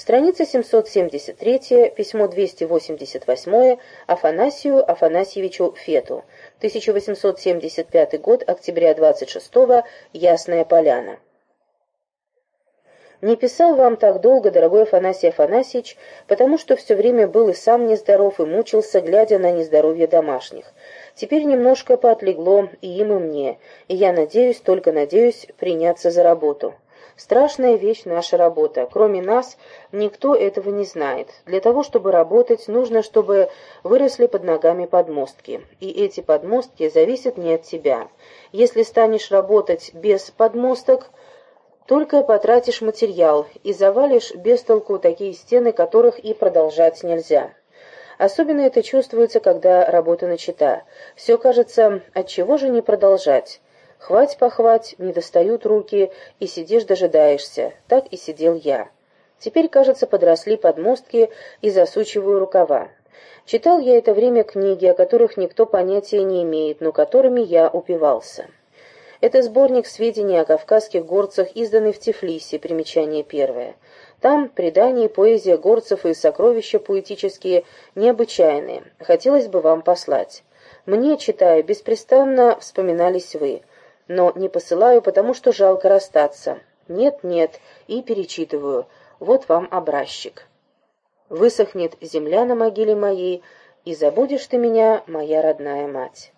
Страница 773, письмо 288 Афанасию Афанасьевичу Фету. 1875 год, октября 26 Ясная Поляна. Не писал вам так долго, дорогой Афанасий Афанасьевич, потому что все время был и сам нездоров, и мучился, глядя на нездоровье домашних. Теперь немножко поотлегло и им, и мне, и я надеюсь, только надеюсь, приняться за работу. Страшная вещь наша работа. Кроме нас, никто этого не знает. Для того, чтобы работать, нужно, чтобы выросли под ногами подмостки. И эти подмостки зависят не от тебя. Если станешь работать без подмосток, только потратишь материал и завалишь без толку такие стены, которых и продолжать нельзя. Особенно это чувствуется, когда работа начата. Все кажется, от чего же не продолжать? Хвать-похвать, не достают руки, и сидишь дожидаешься. Так и сидел я. Теперь, кажется, подросли подмостки и засучиваю рукава. Читал я это время книги, о которых никто понятия не имеет, но которыми я упивался. Это сборник сведений о кавказских горцах, изданный в Тифлисе, примечание первое. Там предания и поэзия горцев и сокровища поэтические необычайные. Хотелось бы вам послать. Мне, читая, беспрестанно вспоминались вы но не посылаю, потому что жалко расстаться. Нет, нет, и перечитываю. Вот вам образчик. Высохнет земля на могиле моей, и забудешь ты меня, моя родная мать.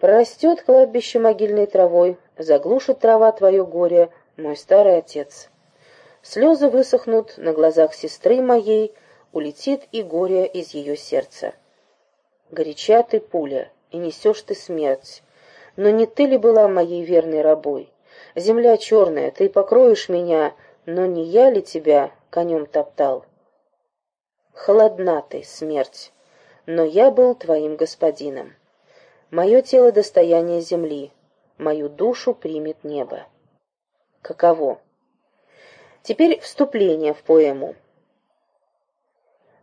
Прорастет кладбище могильной травой, заглушит трава твое горе, мой старый отец. Слезы высохнут на глазах сестры моей, улетит и горе из ее сердца. Горяча ты пуля, и несешь ты смерть, но не ты ли была моей верной рабой? Земля черная, ты покроешь меня, но не я ли тебя конем топтал? Холодна ты, смерть, но я был твоим господином. Мое тело — достояние земли, мою душу примет небо. Каково? Теперь вступление в поэму.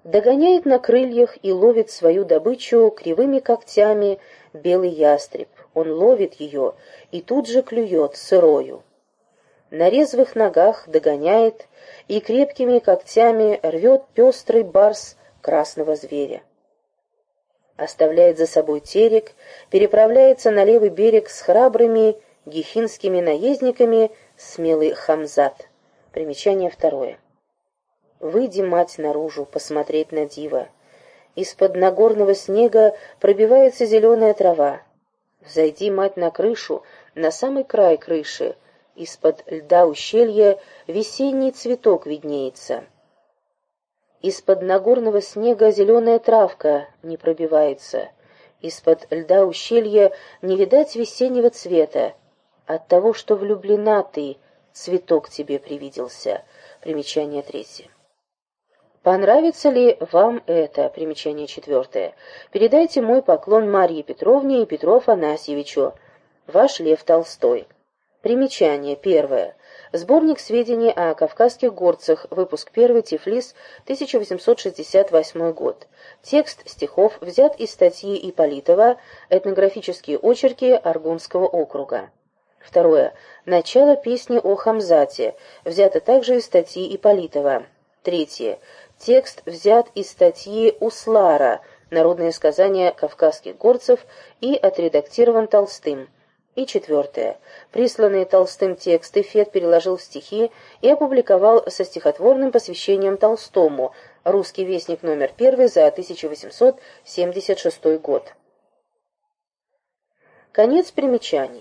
Догоняет на крыльях и ловит свою добычу кривыми когтями белый ястреб он ловит ее и тут же клюет сырою. На резвых ногах догоняет и крепкими когтями рвет пестрый барс красного зверя. Оставляет за собой терек, переправляется на левый берег с храбрыми гехинскими наездниками смелый Хамзат. Примечание второе. Выйди, мать, наружу, посмотреть на диво. Из-под нагорного снега пробивается зеленая трава. Взойди, мать, на крышу, на самый край крыши. Из-под льда ущелья весенний цветок виднеется. Из-под нагорного снега зеленая травка не пробивается. Из-под льда ущелья не видать весеннего цвета. От того, что влюблена ты, цветок тебе привиделся. Примечание третье. Понравится ли вам это? Примечание четвертое. Передайте мой поклон Марии Петровне и Петру Афанасьевичу. Ваш Лев Толстой. Примечание первое. Сборник сведений о кавказских горцах, выпуск 1, Тифлис, 1868 год. Текст стихов взят из статьи Иполитова «Этнографические очерки Аргунского округа». Второе. Начало песни о Хамзате, взято также из статьи Иполитова. Третье. Текст взят из статьи Услара «Народные сказания кавказских горцев» и отредактирован Толстым. И четвертое. Присланный Толстым тексты Фет переложил в стихи и опубликовал со стихотворным посвящением Толстому «Русский вестник номер первый за 1876 год». Конец примечаний.